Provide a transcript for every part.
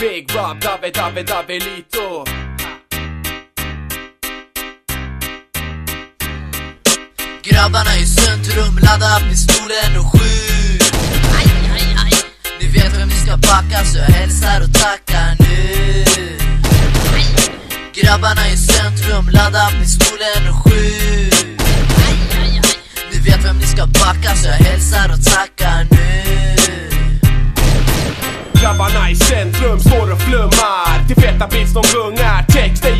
Big Rob, Dave, Dave, Davelito Grabbarna i centrum, ladda pistolen och skjut. Aj, aj, aj. Ni vet vem ni ska backa så jag hälsar och tackar nu. Grabbarna i centrum, ladda pistolen och skjut. Ni vet vem ni ska backa så jag hälsar och tackar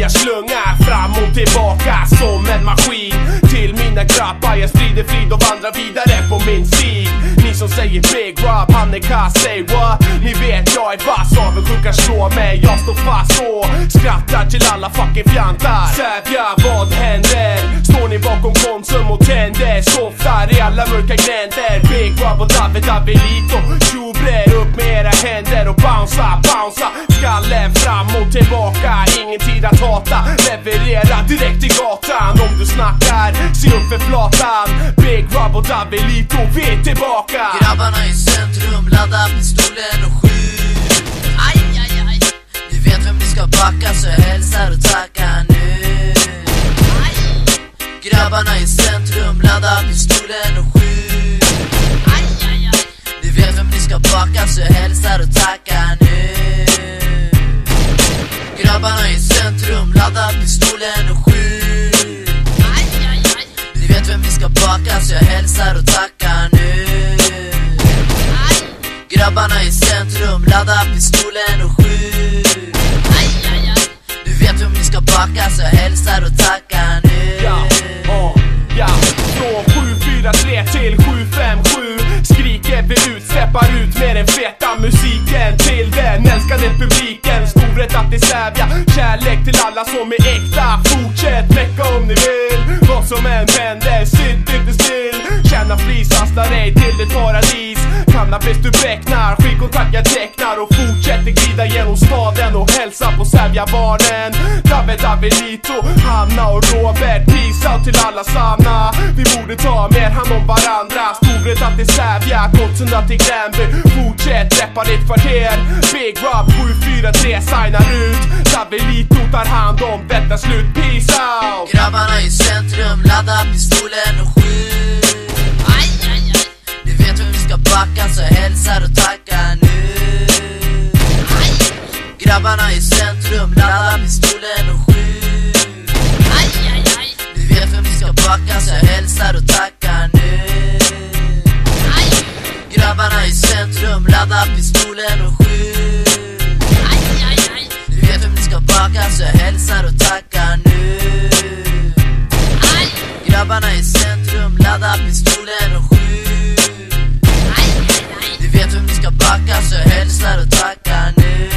jag slungar Fram och tillbaka som en maskin Till mina grabbar jag sprider frid och vandrar vidare på min stig Ni som säger Big rap, han är kass, say what? Ni vet jag är vass, avundsjuka slår mig Jag står fast och skrattar till alla fucking fjantar Sävja, vad händer? Står ni bakom Konsum och tänder? Softar i alla mörka gränder. Big Bob och David Davilito Tjobre, upp med era händer och bouncea, bouncea. Skallen fram och tillbaka, ingen tid att hata. Leverera direkt till gatan. Om du snackar Se upp för flatan. Big Bob och Davilito, vi är tillbaka. Grabbarna i centrum, ladda pistolen och skjut. Centrum, ladda pistolen och skjut. Ni vet vem vi ska baka så jag hälsar och tackar nu. Grabbarna i centrum, ladda pistolen och skjut. Du vet vem vi ska baka så jag hälsar och tackar nu. Ja, oh, ja. Från 743 till 757 Skriker vi ut, släppar ut med den feta musiken Till den älskade publiken ordet att det sävja Kärlek till alla som är äkta. Fortsätt väcka om ni vill. Vad som än händer, sitt inte still. Tjäna flis, hastla dig till ett paradis. Cannabis du becknar, skivkontrakt jag tecknar. Och fortsätter glida genom staden och hälsa på Sävja-barnen David Hanna och Robert. Peace out till alla sanna. Vi borde ta mer hand om varandra. Storhet att det är Sävja, Gottsunda till Gränby Fortsätt reppa ditt kvarter. Big Rob 743 signar ut. Davilito tar hand om detta slut, peace out. Grabbarna i centrum, ladda pistolen och skjut. Aj, aj, aj. Ni vet vem vi ska backa så jag hälsar och tackar nu. Aj! Grabbarna i centrum, ladda pistolen och skjut. Aj, aj, aj. Ni vet vem vi ska backa så jag hälsar och tackar nu. Grabbarna i centrum, ladda pistolen och skjut. Så jag hälsar och tackar nu. Grabbarna i centrum, ladda pistolen och skjut. Ni vet vem ni ska backa så jag hälsar och tackar nu.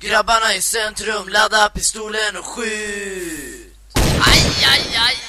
Grabbarna i centrum, ladda pistolen och skjut. Aj, aj, aj.